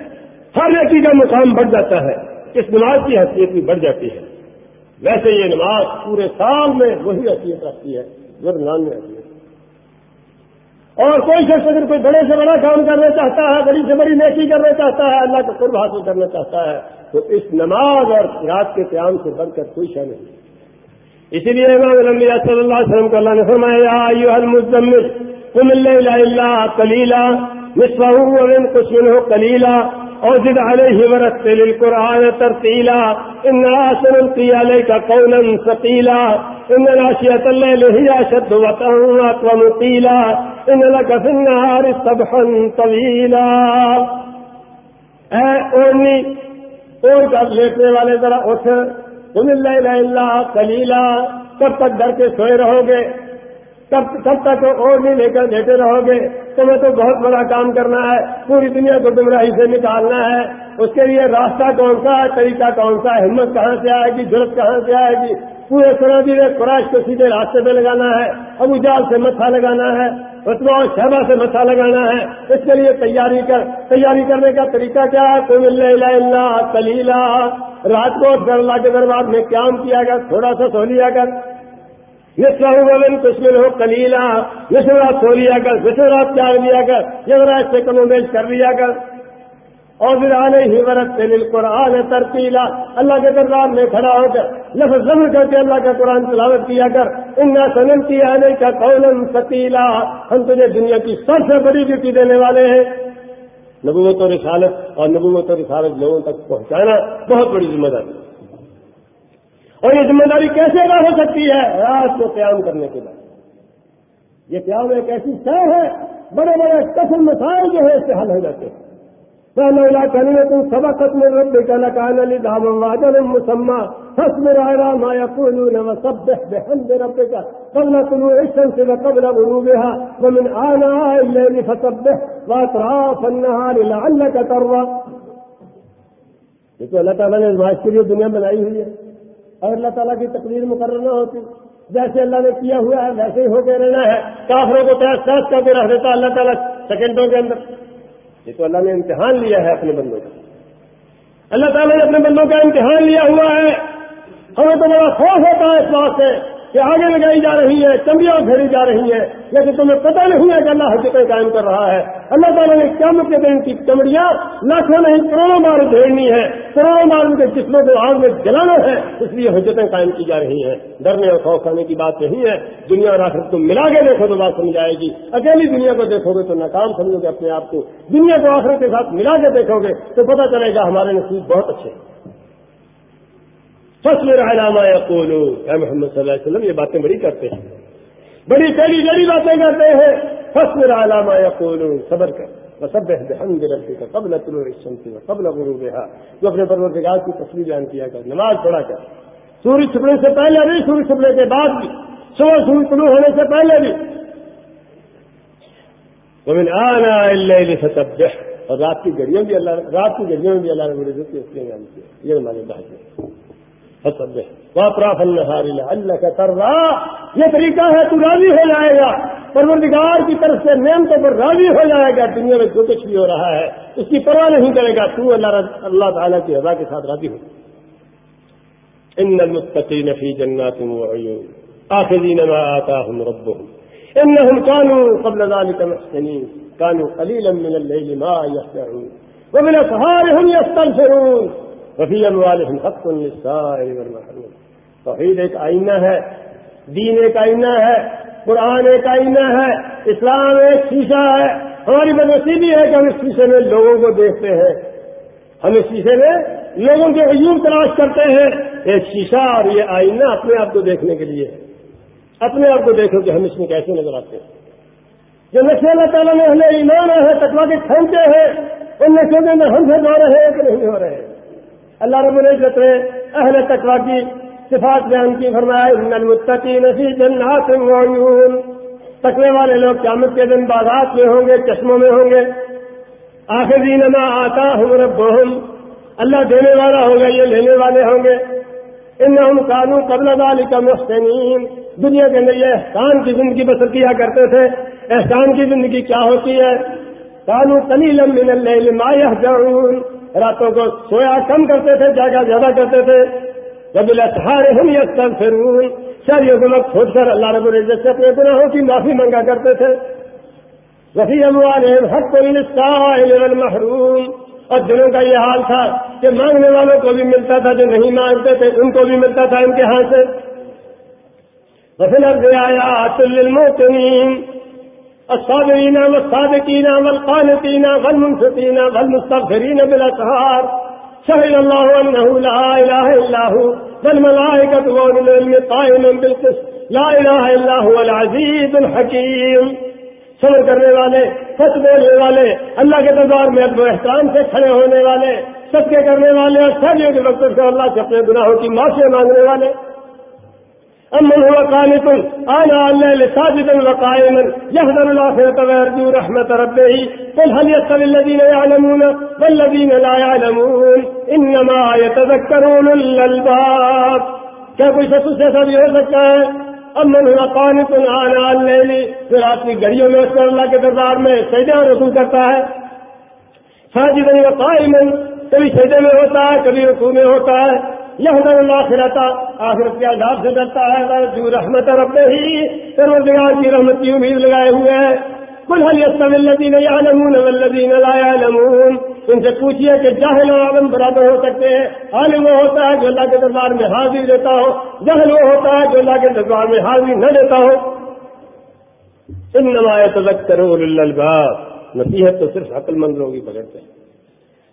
ہر نیکی کا مقام بڑھ جاتا ہے۔ اس نماز کی حیثیت بھی بڑھ جاتی ہے۔ ویسے یہ نماز پورے سال میں وہی حیثیت رکھتی ہے، جو رمضان میں رہتی ہے۔ اور کوئی شخص اگر کوئی بڑے سے بڑا کام کرنا چاہتا ہے بڑی سے بڑی نیکی کرنا چاہتا ہے، اللہ کا قرب حاصل کرنا چاہتا ہے، تو اس نماز اور رات کے قیام سے بڑھ کر کوئی شہ نہیں۔ اسی لیے امام الانبیاء صلی اللہ علیہ وسلم کو اللہ نے فرمایا ایوہ المزمل، قم الا قلیلا قلیلا۔ اوزد عليه ورتل القرآن ترتیلا ترتيلا إنا سنلقي عليك قولا ثقيلا إن ناشية الليل هي أشد وطئا وأقوم قيلا إن لك في النهار سبحا طويلا اے اورنی اور کر لیٹنے والے ذرا اٹھ تم اللہ اللہ کلیلا کب تک ڈر کے سوئے رہو گے؟ کب کب تک اور نہیں لے کر لیتے رہو گے۔ تمہیں تو بہت بڑا کام کرنا ہے، پوری دنیا کو گمراہی سے نکالنا ہے۔ اس کے لیے راستہ کون سا ہے، طریقہ کون سا ہے، ہمت کہاں سے آئے گی ضرورت کہاں سے آئے گی؟ پورے سرحدی میں قرائش کو سیدھے راستے پہ لگانا ہے، ابو جال سے متھا لگانا ہے رتوا اور شہبہ سے متھا لگانا ہے۔ اس کے لیے تیاری کر، تیاری کرنے کا طریقہ کیا ہے؟ تم اللہ کلیلا رات کو اللہ کے دربار میں قیام کیا کر تھوڑا سا سو لیا کر یہ سہوبن کچھ ہو کلیلا یہ رات سو لیا کر جسے رات چار لیا کر یہ رات سے کم بیچ کر لیا کر۔ اور پھر آنے ہی ورت دل قرآن ترتیلا، اللہ کے دربار میں کھڑا ہو کر، لفظ ضرور کر کے اللہ کا قرآن تلاوت کیا کر۔ ان سنم کی آنے کا قولم ستیلا ہم تجھے دنیا کی سب سے بڑی ڈیوٹی دینے والے ہیں۔ نبوت و رسالت اور نبوت و رسالت لوگوں تک پہنچانا بہت بڑی ذمہ داری اور یہ ذمہ داری کیسے ادا ہو سکتی ہے؟ رات کو قیام کرنے کے بعد۔ یہ قیام ایک ایسی طے ہے، بڑے بڑے قسم مسائل جو ہے اس سے حل ہو جاتے ہیں۔ فلولا كلمة سبقت من ربك لكان لذهبا وأجل مسمى۔ فاصبر على ما يقولون وسبح بحمد ربك قبل طلوع الشمس وقبل غروبها ومن آناء الليل فسبح وأطراف النهار لعلك ترضى یہ تو اللہ تعالیٰ نے ازمائش دنیا بنائی ہوئی ہے۔ اور اللہ تعالیٰ کی تقریر مقرر نہ ہوتی۔ جیسے اللہ نے کیا ہوا ہے، ویسے ہی ہو کے رہنا ہے۔ کافروں کو تیس تیس کر کے رکھ دیتا اللہ تعالیٰ سیکنڈوں کے اندر۔ یہ تو اللہ نے امتحان لیا ہے اپنے بندوں کا۔ اللہ تعالیٰ نے اپنے بندوں کا امتحان لیا ہوا ہے۔ ہمیں تو بڑا خوف ہوتا ہے اس بات سے۔ کہ آگے لگائی جا رہی ہے، چمڑیاں گھیری جا رہی ہیں، لیکن تمہیں پتہ نہیں ہے کہ اللہ حقیقت قائم کر رہا ہے۔ اللہ تعالیٰ نے کم کے دن کی چمڑیاں لاکھوں نہیں، کروڑوں بار گھیرنی ہے کروڑوں بار ان کے جسموں کو آگ میں جلانا ہے، اس لیے حجتیں قائم کی جا رہی ہیں۔ ڈرنے اور خوف کھانے کی بات نہیں ہے، دنیا اور آخر تم ملا کے دیکھو تو بات سمجھ آئے گی۔ اکیلی دنیا کو دیکھو گے تو ناکام سمجھو گے اپنے آپ کو۔ دنیا کو آخر کے ساتھ ملا کے دیکھو گے تو پتہ چلے گا ہمارے نصیب بہت اچھے ہیں۔ فصل علامہ قولو اے محمد صلی اللہ علیہ وسلم، یہ باتیں بڑی کرتے ہیں۔ بڑی ٹیڑھی ٹیڑھی باتیں کرتے ہیں۔ فصل علامہ قولو صبر کر۔ سب بحمد ربك قبل طلوع الشمس وقبل غروبها۔ جو اپنے پروردگار کی تصویر بیان کیا کر۔ نماز پڑھا کر۔ سورج چھپنے سے پہلے بھی سورج چھپنے کے بعد بھی۔ صبح سورج طلوع ہونے سے پہلے بھی۔ ومن آنا الليل فسبح۔ اور رات کی گھڑیوں بھی اللہ رات کی گھڑیوں میں بھی اللہ نے بڑے اس لیے بیان کیا۔ یہ ہمارے بات ہے واپراف اللہ اللہ کا کر رہا یہ طریقہ ہے، تو راضی ہو جائے گا۔ پروردگار کی طرف سے نعمتوں پر راضی ہو جائے گا۔ دنیا میں جو کچھ بھی ہو رہا ہے، اس کی پرواہ نہیں کرے گا۔ تو اللہ اللہ تعالیٰ کی رضا کے ساتھ راضی ہو۔ ان المتقین فی جنات وعیون آخذین ما آتاهم ربهم۔ انهم كانوا قبل ذلك محسنين كانوا قليلا من الليل ما يهجعون ومن اسهارهم يستغفرون وفی اموالہم حق للسائل والمحروم توحید ایک آئینہ ہے، دین ایک آئینہ ہے، قرآن ایک آئینہ ہے، اسلام ایک شیشہ ہے۔ ہماری بدنصیبی ہے کہ ہم اس شیشے میں لوگوں کو دیکھتے ہیں۔ ہم اس شیشے میں لوگوں کے عیون تلاش کرتے ہیں۔ ایک شیشہ اور یہ آئینہ اپنے آپ کو دیکھنے کے لیے۔ اپنے آپ کو دیکھو کہ ہم اس میں کیسے نظر آتے ہیں۔ جو نقشے اللہ تعالیٰ نے ہمیں ایمان ہے تکوا کے کھینچے ہیں، ان نقشوں کے اندر ہم سے ہو رہے ہیں کہ نہیں ہو رہے ہیں۔ اللہ رب العزت نے اہل تقوا کی صفات بیان کی، فرمایا المتقین فی جنات وعیون تقوی والے لوگ قیامت کے دن بازار میں ہوں گے، چشموں میں ہوں گے۔ آخری نما آتا ہوں ربہم۔ اللہ دینے والا ہوگا یہ لینے والے ہوں گے۔ ان ہم قانون قبل والی کا محسنین۔ دنیا کے اندر یہ احسان کی زندگی بسر کیا کرتے تھے۔ احسان کی زندگی کیا ہوتی ہے؟ قانون کلی لمبی مایہ جرون راتوں کو سویا کم کرتے تھے جگہ زیادہ کرتے تھے۔ جب سارے ہم یہ سب فرون سر یہ گنک چھوڑ کر اللہ رب العزت سے اپنے گناہوں کی معافی منگا کرتے تھے۔ وفی اموال حق کو محروم اور دنوں کا یہ حال تھا کہ مانگنے والوں کو بھی ملتا تھا، جو نہیں مانگتے تھے، ان کو بھی ملتا تھا ان کے ہاتھ سے۔ وفلر آیا الصابرين والصادقين والقانتين والمنفقين والمستغفرين بالأسهار شهد الله أنه لا إله إلا هو، والملائكة وأولو العلم قائما بالقسط. لا إله إلا هو العزيز الحكيم. صبر کرنے والے سچ بولنے والے، اللہ کے دربار میں ادب احترام سے کھڑے ہونے والے سب کے کرنے والے اور سبھی کے وقت سے اللہ سے اپنے گناہوں کی معافی مانگنے والے۔ امن هو قانت آنا الليل ساجدا وقائما يهدر الآخرة ويرجو رحمة ربه. قل هل يستوي الذين يعلمون؟ والذين لا يعلمون. إنما يتذكرون الألباب کیا کوئی سسو سے ایسا بھی ہو سکتا ہے امن ہوا قانت آنا الليل پھر رات کی گھڑیوں میں اس پر اللہ کے دربار میں. سجدہ رسول کرتا ہے. ساجدا وقائما. کبھی سجدے میں ہوتا ہے، کبھی رسول میں ہوتا ہے. یہ حضر آخرت کے عذاب سے ڈرتا ہے جو رحمت رب ہی۔ پروردگار کی رحمت کی امید لگائے ہوئے ہیں۔ کل حل یسم الذین یعلمون والذین لا یعلمون ان سے پوچھئے کہ جاہل و عالم برابر ہو سکتے ہیں۔ عالم وہ ہوتا ہے جو اللہ کے دربار میں حاضر دیتا ہو۔ جہل وہ ہوتا ہے جو اللہ کے دربار میں حاضر نہ دیتا ہو۔ انما یتذکروا للالباب نصیحت تو صرف عقل مند لوگ ہی پکڑتے ہیں۔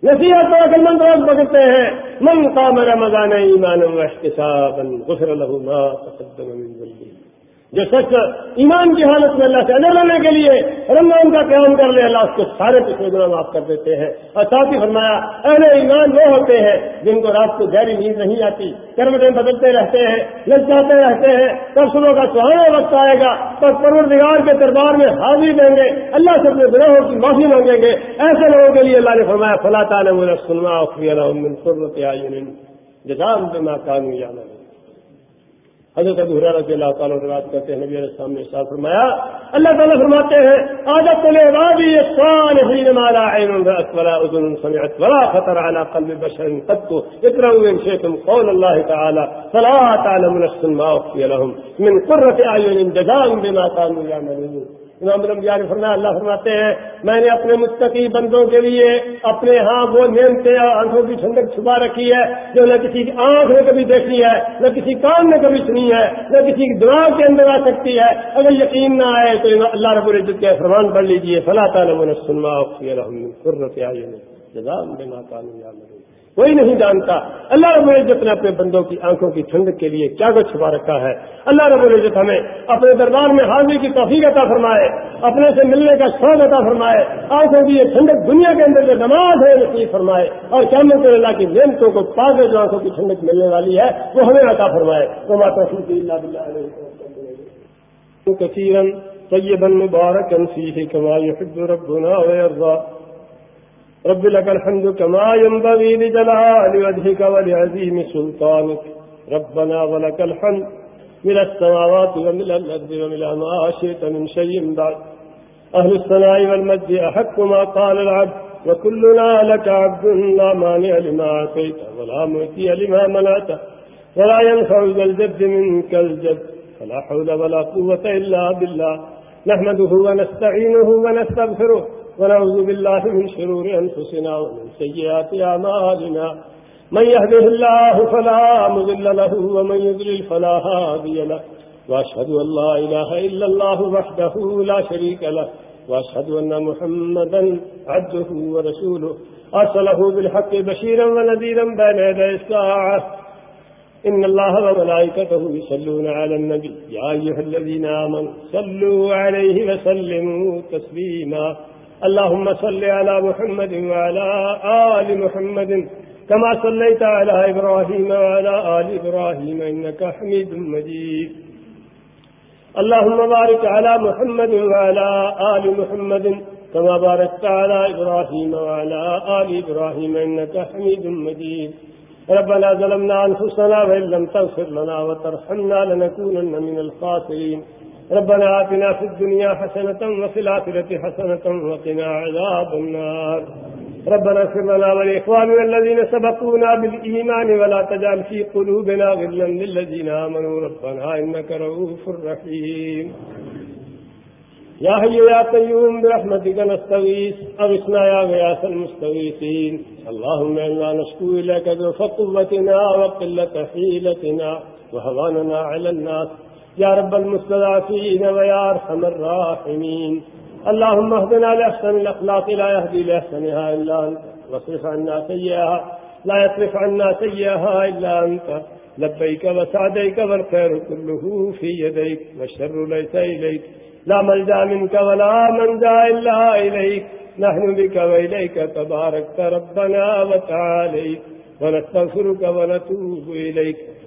نصیحت تو عقل مند روز بگڑتے ہیں. من کا میرا مزان ایمان غفر له ما تقدم من ذنبه. جو سچ ایمان کی حالت میں اللہ سے ادا رہنے کے لیے رمضان کا قیام کر لے، اللہ اس کو سارے پچھلے گنا معاف کر دیتے ہیں۔ اور ساتھ ہی فرمایا، اہل ایمان وہ ہوتے ہیں جن کو رات کو گہری نیند نہیں آتی کروٹیں بدلتے رہتے ہیں لچاتے رہتے ہیں۔ کب صبح کا سہانا وقت آئے گا تو پروردگار کے دربار میں حاضری دیں گے، اللہ سے اپنے گناہوں کی معافی مانگیں گے۔ ایسے لوگوں کے لیے اللہ نے فرمایا، فلا تعالیٰ سنما سنوا جزام بما كانوا يعملون۔ حضرت ابو حرا رضی اللہ تعالیٰ روایت کرتے ہیں، نبی علیہ السلام نے ساتھ فرمایا، اللہ تعالیٰ فرماتے ہیں عادت العبادی الصالحین ما لا عین رأت ولا اذن سمعت ولا خطر على قلب بشر قد اقرأوا ان شئتم قول الله تعالى فلا تعلم نفس ما اخفي لهم من قرة اعين جزاء بما كانوا يعملون۔ امام الانبیاء نے فرمایا، اللہ فرماتے ہیں، میں نے اپنے مستقی بندوں کے لیے اپنے ہاں وہ نعمتیں آنکھوں کی ٹھنڈک چھپا رکھی ہے جو نہ کسی کی آنکھ نے کبھی دیکھی ہے، نہ کسی کام نے کبھی سنی ہے، نہ کسی کی دماغ کے اندر آ سکتی ہے۔ اگر یقین نہ آئے تو اللہ رب العزت کے فرمان پڑھ لیجیے فلاں تعالیٰ سنوا جزام بے ماتا کوئی نہیں جانتا۔ اللہ رب العزت نے اپنے بندوں کی آنکھوں کی ٹھنڈک کے لیے کیا کچھ چھپا رکھا ہے۔ اللہ رب العزت ہمیں اپنے دربار میں حاضری کی توفیق عطا فرمائے، اپنے سے ملنے کا شوق عطا فرمائے، آنکھوں کی یہ ٹھنڈک دنیا کے اندر جو نماز ہے نصیب فرمائے۔ اور کیا ملتے اللہ کی نعمتوں کو پاس جو آنکھوں کی ٹھنڈک ملنے والی ہے، وہ ہمیں عطا فرمائے۔ تو ماتا اللہ کثیرن طیبا مبارکا فیہ کما یحب ربنا ویرضا رب لك الحمد كما ينبغي لجلال وجهك ولعظيم سلطانك. ربنا ولك الحمد من السماوات ومن الأرض ومن ما شئت من شيء بعد. أهل الثناء والمجد أحق ما قال العبد، وكلنا لك عبد لا مانع لما أعطيت ولا مؤتي لما منعت، ولا ينفع ذا الجد منك الجد، فلا حول ولا قوة إلا بالله. نحمده ونستعينه ونستغفره ونعوذ بالله من شرور أنفسنا ومن سيئات أعمالنا. من يهده الله فلا مذل له ومن يذلل فلا هادي له. وأشهد أن لا إله إلا الله وحده لا شريك له. وأشهد أن محمدا عبده ورسوله. أرسله بالحق بشيرا ونذيرا بين يدي الساعة. إن الله وملائكته يصلون على النبي. يا أيها الذين آمنوا صلوا عليه وسلموا تسليما. اللهم صل على محمد وعلى آل محمد كما صليت على إبراهيم وعلى آل إبراهيم إنك حميد مجيد. اللهم بارك على محمد وعلى آل محمد كما باركت على إبراهيم وعلى آل إبراهيم إنك حميد مجيد. ربنا ظلمنا أنفسنا وإن لم تغفر لنا وترحمنا لنكونن من الخاسرين. ربنا آتنا في الدنيا حسنة وفي الآخرة حسنة وقنا عذاب النار. ربنا اغفر لنا ولإخواننا الذين سبقونا بالإيمان ولا تجعل في قلوبنا غلا للذين آمنوا. ربنا إنك رؤوف رحيم. يا حي يا قيوم، برحمتك نستغيث. أغثنا يا غياث المستغيثين. اللهم إنا نشكو إليك ذوف قوتنا وقلة حيلتنا وهواننا على الناس. يا رب المستضعفين ويا أرحم الراحمين اللهم اهدنا لأحسن الأخلاق، لا يهدي لأحسنها إلا أنت. واصرف عنا سيئها لا يصرف عنا سيئها إلا أنت. لبيك وسعديك والخير كله في يديك والشر ليس إليك لا ملجا منك ولا منجا إلا إليك نحن بك وإليك تباركت ربنا وتعاليك ونستغفرك ونتوب إليك